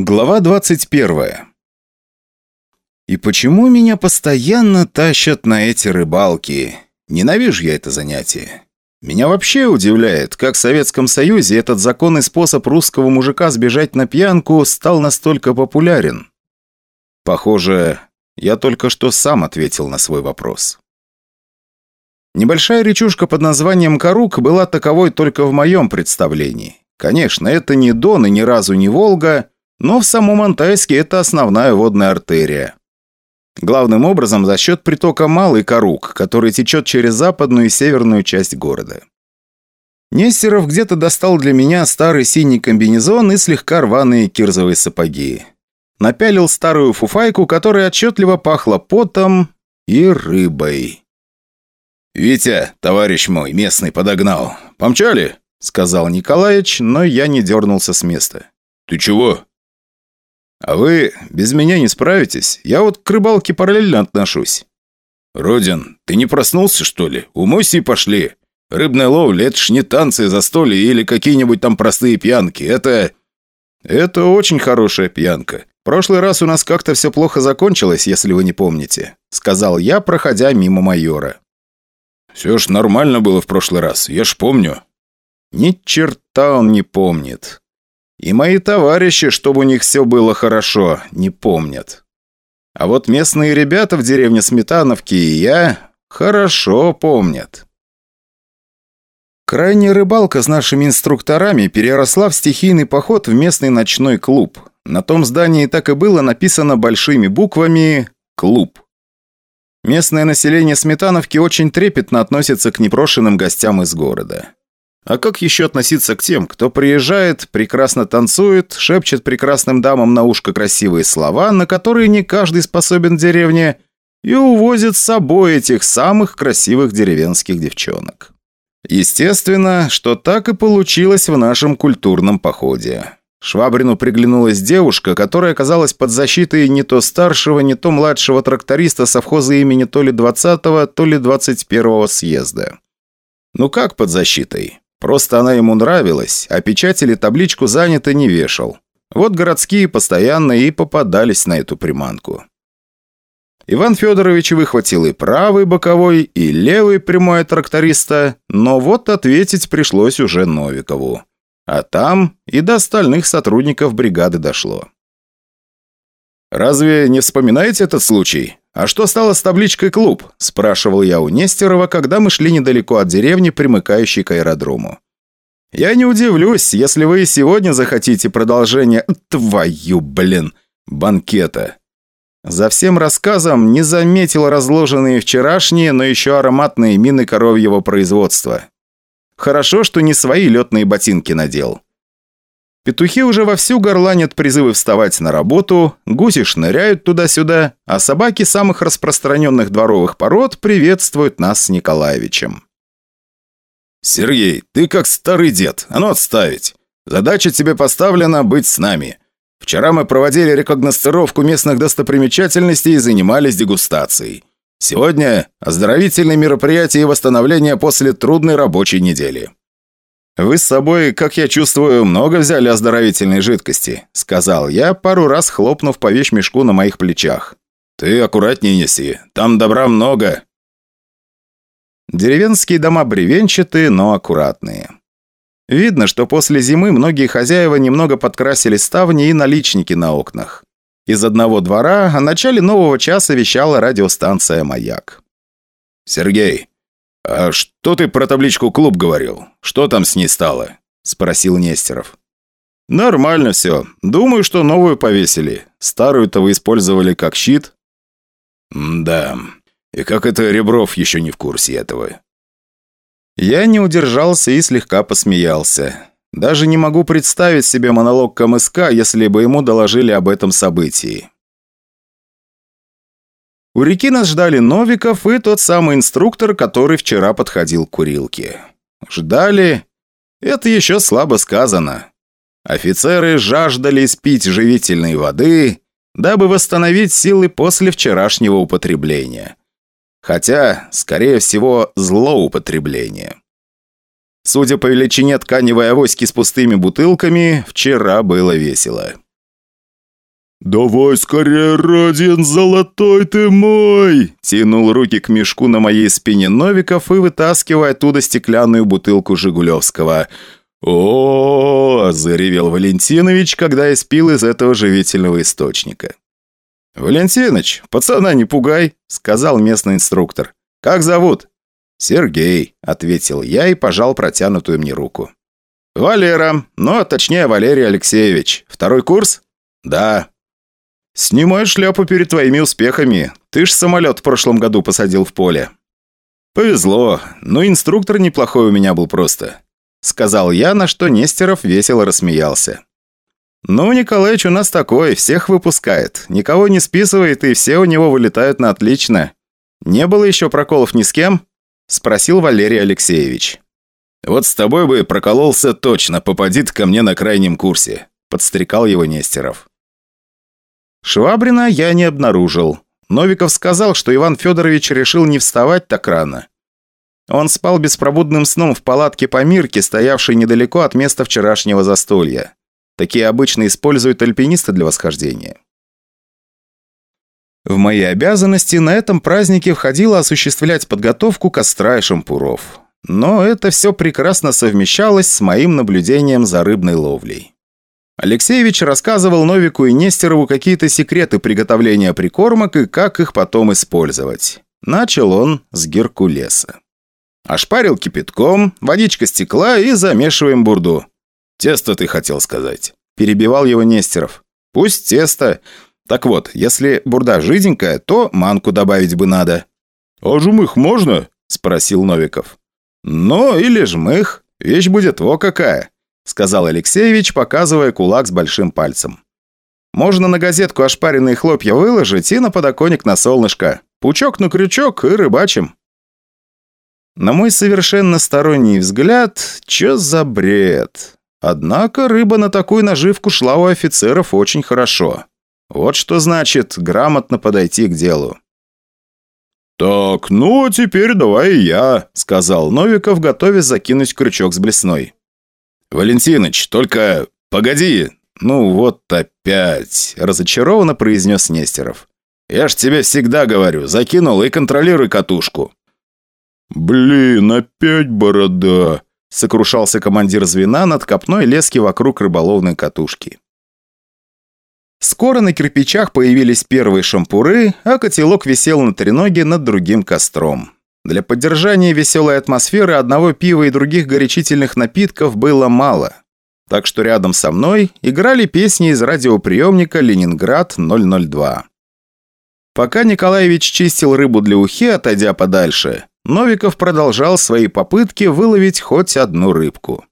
Глава 21 И почему меня постоянно тащат на эти рыбалки? Ненавижу я это занятие. Меня вообще удивляет, как в Советском Союзе этот законный способ русского мужика сбежать на пьянку стал настолько популярен. Похоже, я только что сам ответил на свой вопрос. Небольшая речушка под названием Карук была таковой только в моем представлении. Конечно, это не Дон и ни разу не Волга, но в самом Антайске это основная водная артерия. Главным образом за счет притока Малый Карук, который течет через западную и северную часть города. Нестеров где-то достал для меня старый синий комбинезон и слегка рваные кирзовые сапоги. Напялил старую фуфайку, которая отчетливо пахла потом и рыбой. «Витя, товарищ мой, местный, подогнал. Помчали?» — сказал Николаевич, но я не дернулся с места. «Ты чего?» «А вы без меня не справитесь? Я вот к рыбалке параллельно отношусь». «Родин, ты не проснулся, что ли? Умойся и пошли. Рыбная ловля – это ж не танцы, застолье или какие-нибудь там простые пьянки. Это...» «Это очень хорошая пьянка. прошлый раз у нас как-то все плохо закончилось, если вы не помните», – сказал я, проходя мимо майора. «Все ж нормально было в прошлый раз, я ж помню». «Ни черта он не помнит. И мои товарищи, чтобы у них все было хорошо, не помнят. А вот местные ребята в деревне Сметановки и я хорошо помнят. Крайняя рыбалка с нашими инструкторами переросла в стихийный поход в местный ночной клуб. На том здании так и было написано большими буквами «Клуб». Местное население Сметановки очень трепетно относится к непрошенным гостям из города. А как еще относиться к тем, кто приезжает, прекрасно танцует, шепчет прекрасным дамам на ушко красивые слова, на которые не каждый способен в деревне, и увозит с собой этих самых красивых деревенских девчонок? Естественно, что так и получилось в нашем культурном походе. Швабрину приглянулась девушка, которая оказалась под защитой не то старшего, не то младшего тракториста совхоза имени то ли 20-го, то ли 21-го съезда. Ну как под защитой? Просто она ему нравилась, а печать или табличку занято не вешал. Вот городские постоянно и попадались на эту приманку. Иван Федорович выхватил и правый боковой, и левый прямой тракториста, но вот ответить пришлось уже Новикову. А там и до остальных сотрудников бригады дошло. «Разве не вспоминаете этот случай? А что стало с табличкой «Клуб»?» – спрашивал я у Нестерова, когда мы шли недалеко от деревни, примыкающей к аэродрому. «Я не удивлюсь, если вы сегодня захотите продолжение... Твою, блин, банкета!» За всем рассказом не заметил разложенные вчерашние, но еще ароматные мины коровьего производства. Хорошо, что не свои летные ботинки надел. Петухи уже вовсю горланят призывы вставать на работу, гуси шныряют туда-сюда, а собаки самых распространенных дворовых пород приветствуют нас с Николаевичем. «Сергей, ты как старый дед, а ну отставить. Задача тебе поставлена быть с нами. Вчера мы проводили рекогностировку местных достопримечательностей и занимались дегустацией. Сегодня оздоровительные мероприятия и восстановление после трудной рабочей недели. «Вы с собой, как я чувствую, много взяли оздоровительной жидкости», сказал я, пару раз хлопнув по вещмешку на моих плечах. «Ты аккуратнее неси, там добра много». Деревенские дома бревенчатые, но аккуратные. Видно, что после зимы многие хозяева немного подкрасили ставни и наличники на окнах. Из одного двора о начале нового часа вещала радиостанция «Маяк». «Сергей, «А что ты про табличку «Клуб» говорил? Что там с ней стало?» – спросил Нестеров. «Нормально все. Думаю, что новую повесили. Старую-то вы использовали как щит». «Да. И как это Ребров еще не в курсе этого?» Я не удержался и слегка посмеялся. Даже не могу представить себе монолог КМСК, если бы ему доложили об этом событии. У реки нас ждали Новиков и тот самый инструктор, который вчера подходил к курилке. Ждали? Это еще слабо сказано. Офицеры жаждали испить живительной воды, дабы восстановить силы после вчерашнего употребления. Хотя, скорее всего, злоупотребление. Судя по величине тканевой авоськи с пустыми бутылками, вчера было весело. «Давай скорее, Родин, золотой ты мой!» Тянул руки к мешку на моей спине Новиков и вытаскивая оттуда стеклянную бутылку Жигулевского. о, заревел Валентинович, когда испил из этого живительного источника. «Валентиныч, пацана не пугай», — сказал местный инструктор. «Как зовут?» «Сергей», — ответил я и пожал протянутую мне руку. «Валера, ну, а точнее Валерий Алексеевич. Второй курс?» «Да». «Снимай шляпу перед твоими успехами. Ты ж самолет в прошлом году посадил в поле». «Повезло, но инструктор неплохой у меня был просто», — сказал я, на что Нестеров весело рассмеялся. «Ну, Николаевич у нас такой, всех выпускает. Никого не списывает, и все у него вылетают на отлично. Не было еще проколов ни с кем?» – спросил Валерий Алексеевич. «Вот с тобой бы прокололся точно, попадит ко мне на крайнем курсе», – подстрекал его Нестеров. Швабрина я не обнаружил. Новиков сказал, что Иван Федорович решил не вставать так рано. Он спал беспробудным сном в палатке по Мирке, стоявшей недалеко от места вчерашнего застолья. Такие обычно используют альпинисты для восхождения. В мои обязанности на этом празднике входило осуществлять подготовку костра и шампуров. Но это все прекрасно совмещалось с моим наблюдением за рыбной ловлей. Алексеевич рассказывал Новику и Нестерову какие-то секреты приготовления прикормок и как их потом использовать. Начал он с геркулеса. Ошпарил кипятком, водичка стекла и замешиваем бурду. «Тесто ты хотел сказать», – перебивал его Нестеров. «Пусть тесто. Так вот, если бурда жиденькая, то манку добавить бы надо». «А жмых можно?» – спросил Новиков. «Ну, или жмых. Вещь будет во какая», – сказал Алексеевич, показывая кулак с большим пальцем. «Можно на газетку ошпаренные хлопья выложить и на подоконник на солнышко. Пучок на крючок и рыбачим». На мой совершенно сторонний взгляд, чё за бред? Однако рыба на такую наживку шла у офицеров очень хорошо. Вот что значит грамотно подойти к делу. «Так, ну, а теперь давай я», — сказал Новиков, готовясь закинуть крючок с блесной. «Валентиныч, только погоди!» «Ну вот опять!» – разочарованно произнес Нестеров. «Я ж тебе всегда говорю, закинул и контролируй катушку». «Блин, опять борода!» Сокрушался командир звена над копной лески вокруг рыболовной катушки. Скоро на кирпичах появились первые шампуры, а котелок висел на треноге над другим костром. Для поддержания веселой атмосферы одного пива и других горячительных напитков было мало. Так что рядом со мной играли песни из радиоприемника «Ленинград-002». Пока Николаевич чистил рыбу для ухи, отойдя подальше, Новиков продолжал свои попытки выловить хоть одну рыбку.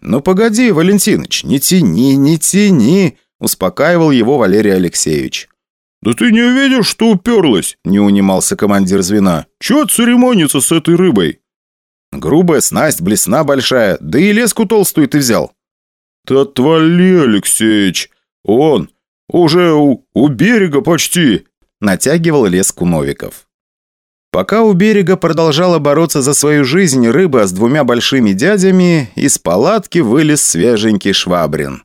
«Ну погоди, Валентиныч, не тяни, не тяни!» – успокаивал его Валерий Алексеевич. «Да ты не видишь, что уперлась?» – не унимался командир звена. «Чего церемониться с этой рыбой?» «Грубая снасть, блесна большая, да и леску толстую ты взял». «Ты отвали, Алексеевич! Он уже у, у берега почти!» – натягивал леску Новиков. Пока у берега продолжала бороться за свою жизнь рыба с двумя большими дядями, из палатки вылез свеженький швабрин.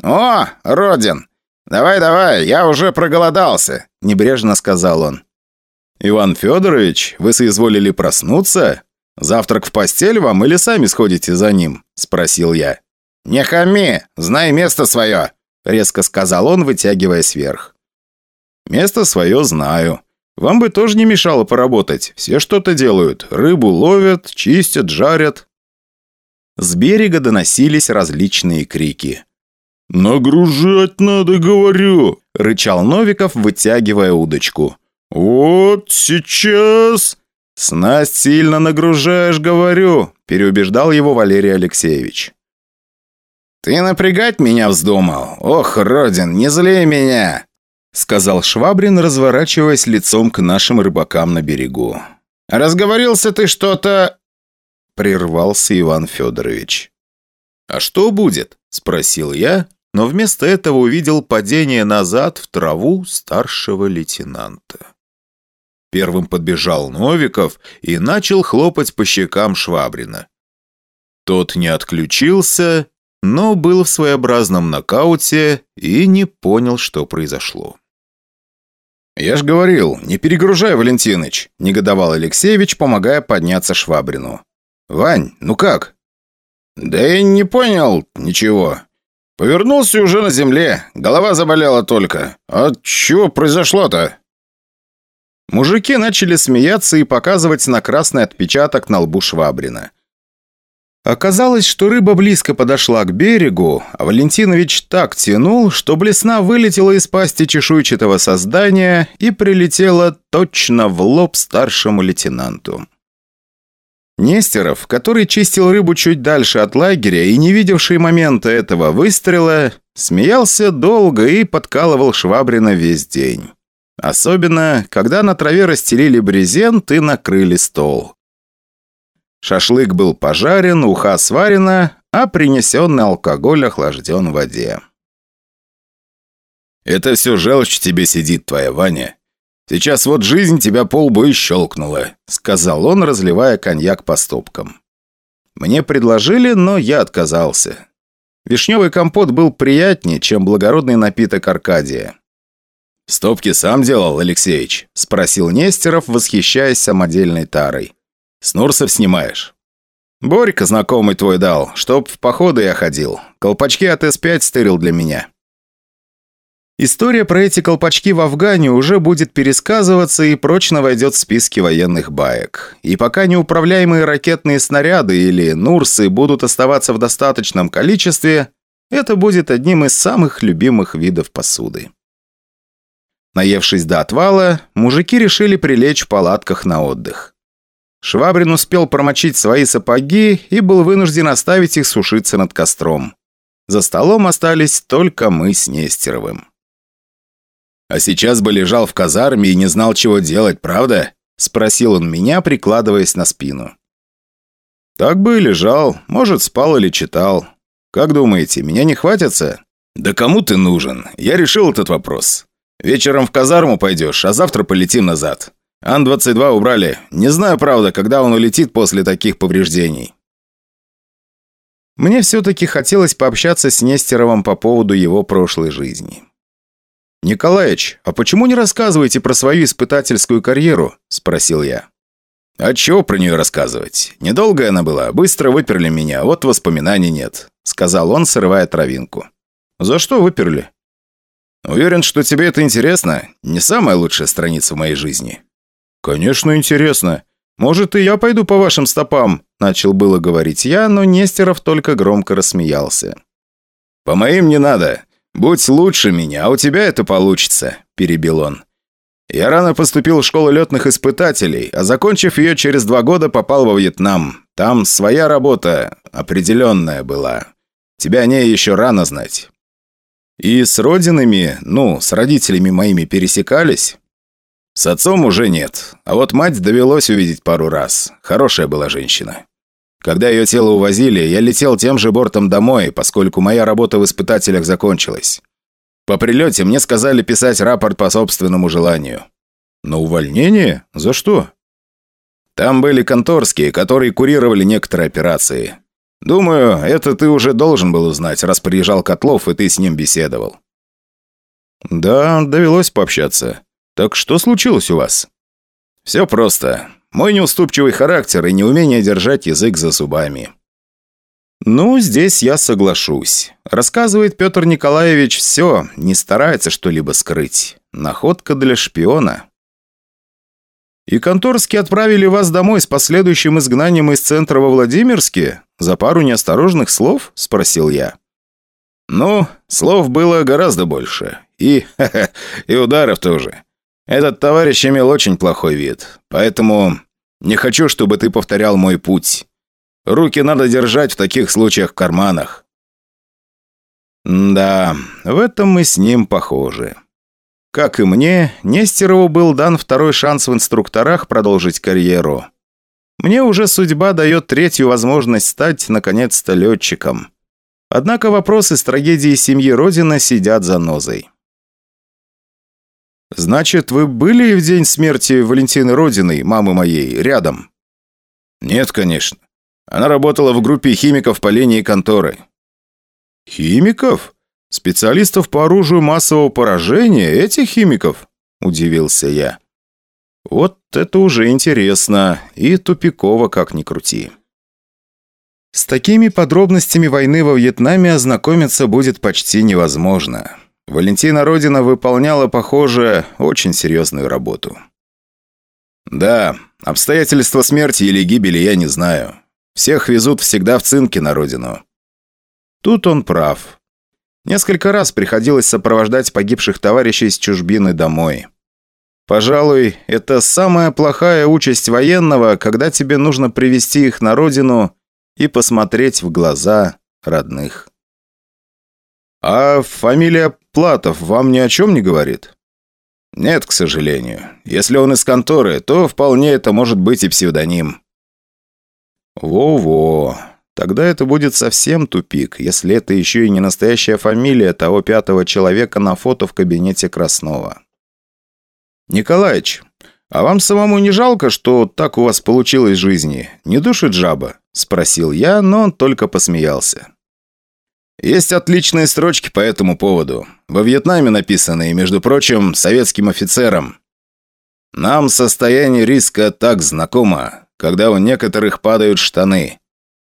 «О, Родин! Давай-давай, я уже проголодался!» – небрежно сказал он. «Иван Федорович, вы соизволили проснуться? Завтрак в постель вам или сами сходите за ним?» – спросил я. «Не хами, знай место свое!» – резко сказал он, вытягиваясь вверх. «Место свое знаю. Вам бы тоже не мешало поработать. Все что-то делают. Рыбу ловят, чистят, жарят». С берега доносились различные крики. «Нагружать надо, говорю!» – рычал Новиков, вытягивая удочку. «Вот сейчас!» «Снасть сильно нагружаешь, говорю!» – переубеждал его Валерий Алексеевич. «Ты напрягать меня вздумал? Ох, Родин, не злей меня!» сказал Швабрин, разворачиваясь лицом к нашим рыбакам на берегу. «Разговорился ты что-то...» Прервался Иван Федорович. «А что будет?» – спросил я, но вместо этого увидел падение назад в траву старшего лейтенанта. Первым подбежал Новиков и начал хлопать по щекам Швабрина. Тот не отключился, но был в своеобразном нокауте и не понял, что произошло. «Я ж говорил, не перегружай, Валентиныч», – негодовал Алексеевич, помогая подняться Швабрину. «Вань, ну как?» «Да я не понял ничего. Повернулся уже на земле, голова заболела только. А чего произошло-то?» Мужики начали смеяться и показывать на красный отпечаток на лбу Швабрина. Оказалось, что рыба близко подошла к берегу, а Валентинович так тянул, что блесна вылетела из пасти чешуйчатого создания и прилетела точно в лоб старшему лейтенанту. Нестеров, который чистил рыбу чуть дальше от лагеря и не видевший момента этого выстрела, смеялся долго и подкалывал Швабрина весь день. Особенно, когда на траве расстелили брезент и накрыли стол. Шашлык был пожарен, уха сварена, а принесенный алкоголь охлажден в воде. «Это все желчь тебе сидит, твоя Ваня. Сейчас вот жизнь тебя полбу и щелкнула», сказал он, разливая коньяк по стопкам. Мне предложили, но я отказался. Вишневый компот был приятнее, чем благородный напиток Аркадия. «Стопки сам делал, Алексеич?» – спросил Нестеров, восхищаясь самодельной тарой. С Нурсов снимаешь?» «Борька знакомый твой дал, чтоб в походы я ходил. Колпачки от С-5 стырил для меня». История про эти колпачки в Афгане уже будет пересказываться и прочно войдет в списки военных баек. И пока неуправляемые ракетные снаряды или Нурсы будут оставаться в достаточном количестве, это будет одним из самых любимых видов посуды. Наевшись до отвала, мужики решили прилечь в палатках на отдых. Швабрин успел промочить свои сапоги и был вынужден оставить их сушиться над костром. За столом остались только мы с Нестеровым. «А сейчас бы лежал в казарме и не знал, чего делать, правда?» – спросил он меня, прикладываясь на спину. «Так бы и лежал. Может, спал или читал. Как думаете, меня не хватится?» «Да кому ты нужен? Я решил этот вопрос. Вечером в казарму пойдешь, а завтра полетим назад. Ан-22 убрали. Не знаю, правда, когда он улетит после таких повреждений. Мне все-таки хотелось пообщаться с Нестеровым по поводу его прошлой жизни. «Николаич, а почему не рассказываете про свою испытательскую карьеру?» – спросил я. «А чего про нее рассказывать? Недолгая она была, быстро выперли меня, вот воспоминаний нет», – сказал он, срывая травинку. «За что выперли?» «Уверен, что тебе это интересно. Не самая лучшая страница в моей жизни». «Конечно, интересно. Может, и я пойду по вашим стопам?» Начал было говорить я, но Нестеров только громко рассмеялся. «По моим не надо. Будь лучше меня, а у тебя это получится», – перебил он. «Я рано поступил в школу летных испытателей, а закончив ее через два года попал во Вьетнам. Там своя работа определенная была. Тебя о ней еще рано знать». «И с родинами, ну, с родителями моими пересекались?» С отцом уже нет, а вот мать довелось увидеть пару раз. Хорошая была женщина. Когда ее тело увозили, я летел тем же бортом домой, поскольку моя работа в испытателях закончилась. По прилете мне сказали писать рапорт по собственному желанию. На увольнение? За что? Там были конторские, которые курировали некоторые операции. Думаю, это ты уже должен был узнать, раз приезжал Котлов, и ты с ним беседовал. Да, довелось пообщаться. «Так что случилось у вас?» «Все просто. Мой неуступчивый характер и неумение держать язык за зубами». «Ну, здесь я соглашусь. Рассказывает Петр Николаевич все, не старается что-либо скрыть. Находка для шпиона». «И конторские отправили вас домой с последующим изгнанием из центра во Владимирске? За пару неосторожных слов?» – спросил я. «Ну, слов было гораздо больше. И, и ударов тоже. Этот товарищ имел очень плохой вид, поэтому не хочу, чтобы ты повторял мой путь. Руки надо держать в таких случаях в карманах». «Да, в этом мы с ним похожи». Как и мне, Нестерову был дан второй шанс в инструкторах продолжить карьеру. Мне уже судьба дает третью возможность стать, наконец-то, летчиком. Однако вопросы с трагедией семьи Родина сидят за нозой. «Значит, вы были в день смерти Валентины Родиной, мамы моей, рядом?» «Нет, конечно. Она работала в группе химиков по линии конторы». «Химиков? Специалистов по оружию массового поражения? Этих химиков?» – удивился я. «Вот это уже интересно и тупиково, как ни крути». С такими подробностями войны во Вьетнаме ознакомиться будет почти невозможно. Валентина Родина выполняла, похоже, очень серьезную работу. «Да, обстоятельства смерти или гибели я не знаю. Всех везут всегда в цинке на родину». Тут он прав. Несколько раз приходилось сопровождать погибших товарищей с чужбины домой. Пожалуй, это самая плохая участь военного, когда тебе нужно привести их на родину и посмотреть в глаза родных. «А фамилия Платов вам ни о чем не говорит?» «Нет, к сожалению. Если он из конторы, то вполне это может быть и псевдоним». «Во-во. Тогда это будет совсем тупик, если это еще и не настоящая фамилия того пятого человека на фото в кабинете Краснова». «Николаич, а вам самому не жалко, что так у вас получилось в жизни? Не душит жаба?» – спросил я, но он только посмеялся. Есть отличные строчки по этому поводу. Во Вьетнаме написанные, между прочим, советским офицером. Нам состояние риска так знакомо, когда у некоторых падают штаны.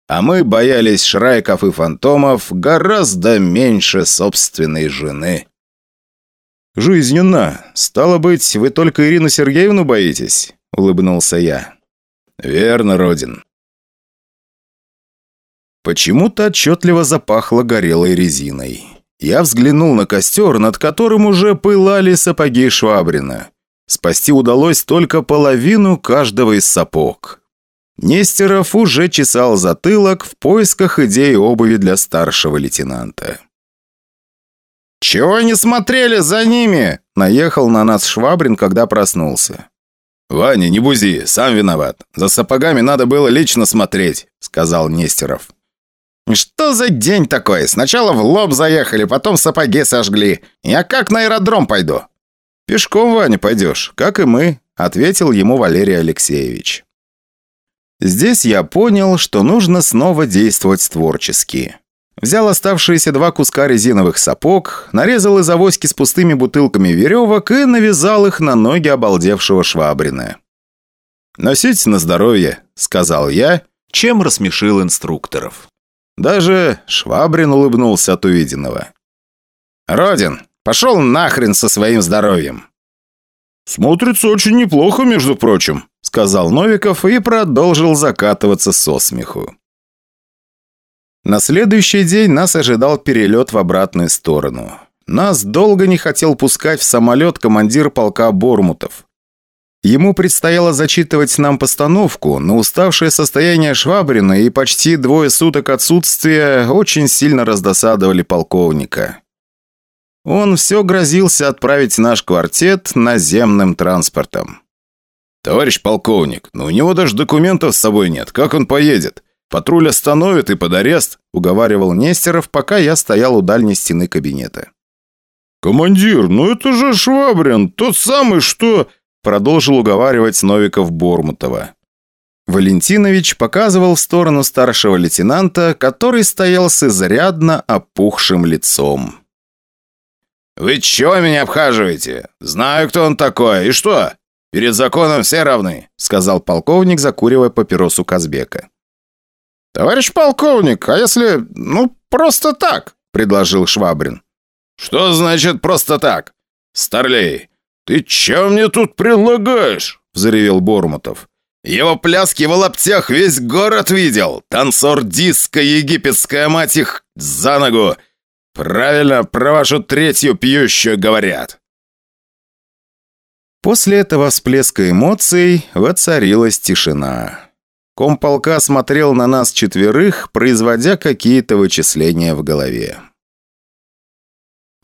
А мы боялись шрайков и фантомов гораздо меньше собственной жены. «Жизненно. Стало быть, вы только Ирину Сергеевну боитесь?» – улыбнулся я. «Верно, Родин. Почему-то отчетливо запахло горелой резиной. Я взглянул на костер, над которым уже пылали сапоги Швабрина. Спасти удалось только половину каждого из сапог. Нестеров уже чесал затылок в поисках идеи обуви для старшего лейтенанта. «Чего не смотрели за ними?» – наехал на нас Швабрин, когда проснулся. «Ваня, не бузи, сам виноват. За сапогами надо было лично смотреть», – сказал Нестеров. «Что за день такой? Сначала в лоб заехали, потом сапоги сожгли. Я как на аэродром пойду?» «Пешком, Ваня, пойдешь, как и мы», — ответил ему Валерий Алексеевич. Здесь я понял, что нужно снова действовать творчески. Взял оставшиеся два куска резиновых сапог, нарезал из авоськи с пустыми бутылками веревок и навязал их на ноги обалдевшего Швабрина. «Носите на здоровье», — сказал я, чем рассмешил инструкторов. Даже Швабрин улыбнулся от увиденного. «Родин, пошел нахрен со своим здоровьем!» «Смотрится очень неплохо, между прочим», — сказал Новиков и продолжил закатываться со смеху. На следующий день нас ожидал перелет в обратную сторону. Нас долго не хотел пускать в самолет командир полка Бормутов. Ему предстояло зачитывать нам постановку, но уставшее состояние Швабрина и почти двое суток отсутствия очень сильно раздосадовали полковника. Он все грозился отправить наш квартет наземным транспортом. «Товарищ полковник, но у него даже документов с собой нет. Как он поедет? Патруль остановит и под арест», – уговаривал Нестеров, пока я стоял у дальней стены кабинета. «Командир, ну это же Швабрин, тот самый, что...» Продолжил уговаривать Новиков Бормутова. Валентинович показывал в сторону старшего лейтенанта, который стоял с изрядно опухшим лицом. «Вы чего меня обхаживаете? Знаю, кто он такой. И что? Перед законом все равны», сказал полковник, закуривая папиросу Казбека. «Товарищ полковник, а если, ну, просто так?» предложил Швабрин. «Что значит просто так? Старлей, «Ты чем мне тут предлагаешь?» – взревел Бормутов. «Его пляски в лаптях весь город видел! Танцор диска, египетская мать их, за ногу! Правильно, про вашу третью пьющую говорят!» После этого всплеска эмоций воцарилась тишина. Комполка смотрел на нас четверых, производя какие-то вычисления в голове.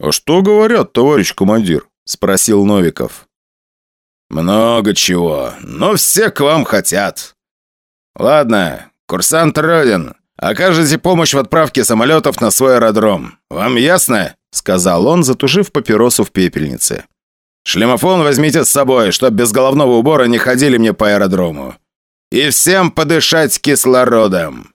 «А что говорят, товарищ командир?» – спросил Новиков. «Много чего, но все к вам хотят. Ладно, курсант Родин, окажете помощь в отправке самолетов на свой аэродром. Вам ясно?» – сказал он, затушив папиросу в пепельнице. «Шлемофон возьмите с собой, чтоб без головного убора не ходили мне по аэродрому. И всем подышать кислородом.